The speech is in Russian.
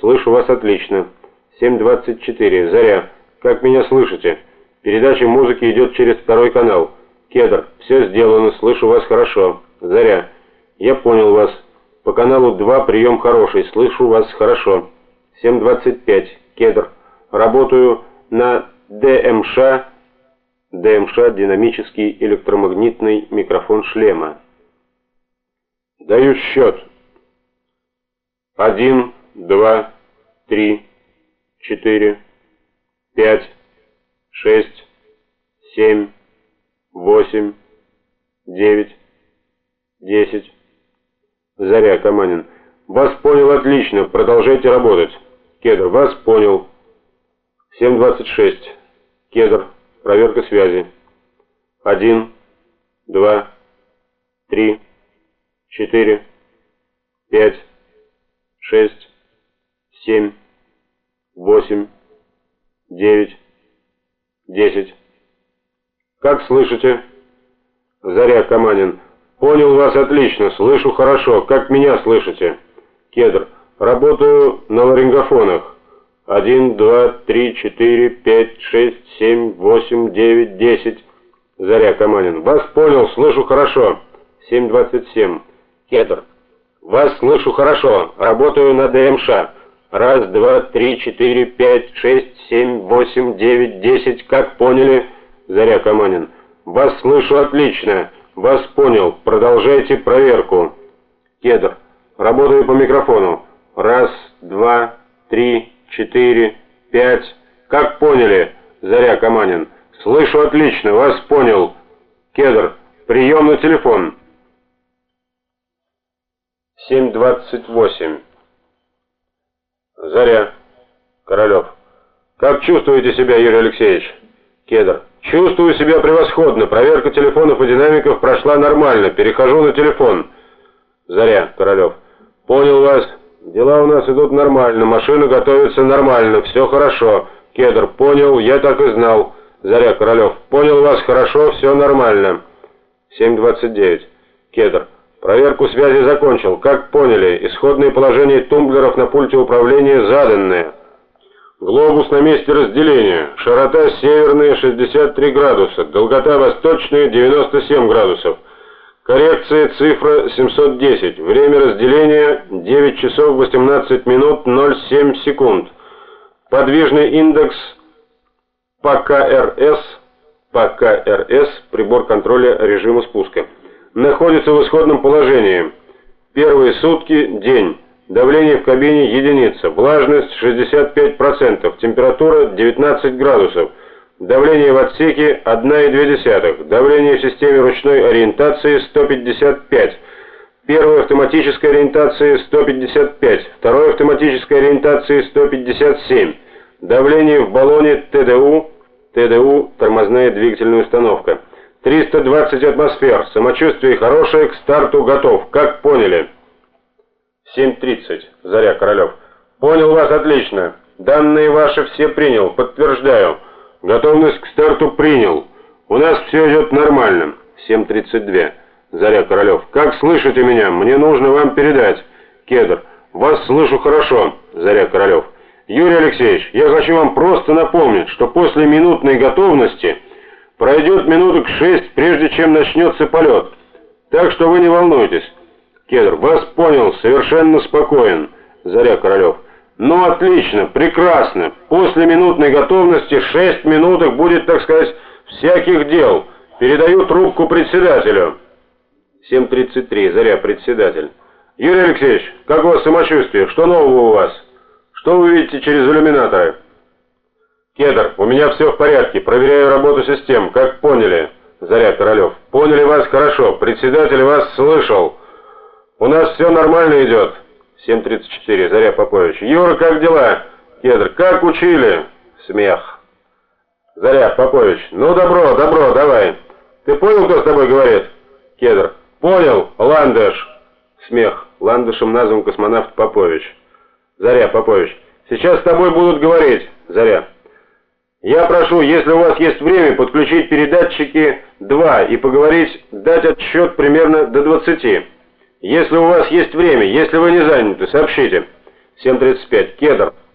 Слышу вас отлично. 7.24. Заря. Как меня слышите? Передача музыки идет через второй канал. Кедр. Все сделано. Слышу вас хорошо. Заря. Я понял вас. По каналу 2 прием хороший. Слышу вас хорошо. 7.25. Кедр. Работаю на ДМШ. ДМШ – динамический электромагнитный микрофон шлема. Даю счет. Один, два, три, четыре, пять, шесть, семь, восемь, девять, десять. Заря, Каманин. Вас понял отлично. Продолжайте работать. Кедр, вас понял. 7.26. Кедр, проверка связи. Один, два, три, четыре, пять, шесть, семь, восемь, девять, десять. Как слышите? Заря Каманин. Понял вас отлично, слышу хорошо. Как меня слышите? Кедр. Работаю на ларингофонах. Один, два, три, четыре, пять, шесть, семь, восемь, девять, десять. Заря Каманин. Вас понял, слышу хорошо. Семь двадцать семь. Кедр. Вас слышу хорошо. Работаю на ДМШ. Раз, два, три, четыре, пять, шесть, семь, восемь, девять, десять. Как поняли? Заря Каманин. Вас слышу отлично. Вас понял. Продолжайте проверку. Кедр. Работаю по микрофону. Раз, два, три, четыре, пять. Как поняли? Заря Каманин. Слышу отлично. Вас понял. Кедр. Прием на телефон. 7.28. Заря. Королев. Как чувствуете себя, Юрий Алексеевич? Кедр. Чувствую себя превосходно. Проверка телефонов и динамиков прошла нормально. Перехожу на телефон. Заря. Королев. Понял вас. Дела у нас идут нормально. Машина готовится нормально. Все хорошо. Кедр. Понял. Я так и знал. Заря. Королев. Понял вас хорошо. Все нормально. 7.29. Кедр. Проверку связи закончил. Как поняли, исходные положения тумблеров на пульте управления заданные. Глобус на месте разделения. Широта северная 63 градуса, долгота восточная 97 градусов. Коррекция цифра 710. Время разделения 9 часов 18 минут 07 секунд. Подвижный индекс ПКРС, ПКРС, прибор контроля режима спуска находится в исходном положении. Первые сутки – день. Давление в кабине – единица. Влажность – 65%. Температура – 19 градусов. Давление в отсеке – 1,2. Давление в системе ручной ориентации – 155. Первой автоматической ориентации – 155. Второй автоматической ориентации – 157. Давление в баллоне ТДУ, ТДУ – тормозная двигательная установка – 320 атмосфер. Самочувствие хорошее, к старту готов. Как поняли? 7.30. Заря Королев. Понял вас отлично. Данные ваши все принял. Подтверждаю. Готовность к старту принял. У нас все идет нормально. 7.32. Заря Королев. Как слышите меня? Мне нужно вам передать. Кедр. Вас слышу хорошо. Заря Королев. Юрий Алексеевич, я хочу вам просто напомнить, что после минутной готовности... Пройдет минуток шесть, прежде чем начнется полет. Так что вы не волнуйтесь. Кедр, вас понял, совершенно спокоен. Заря Королев. Ну, отлично, прекрасно. После минутной готовности шесть минуток будет, так сказать, всяких дел. Передаю трубку председателю. 7.33, Заря, председатель. Юрий Алексеевич, как у вас самочувствие? Что нового у вас? Что вы видите через иллюминаторы? Кедр, у меня все в порядке. Проверяю работу систем. Как поняли? Заря Королев. Поняли вас хорошо. Председатель вас слышал. У нас все нормально идет. 7.34. Заря Попович. Юра, как дела? Кедр, как учили? Смех. Заря Попович. Ну, добро, добро, давай. Ты понял, кто с тобой говорит? Кедр. Понял, Ландыш. Смех. Ландышем назван космонавт Попович. Заря Попович. Сейчас с тобой будут говорить. Заря. Я прошу, если у вас есть время, подключить передатчики 2 и поговорить, дать отсчет примерно до 20. Если у вас есть время, если вы не заняты, сообщите. 7.35. Кедр.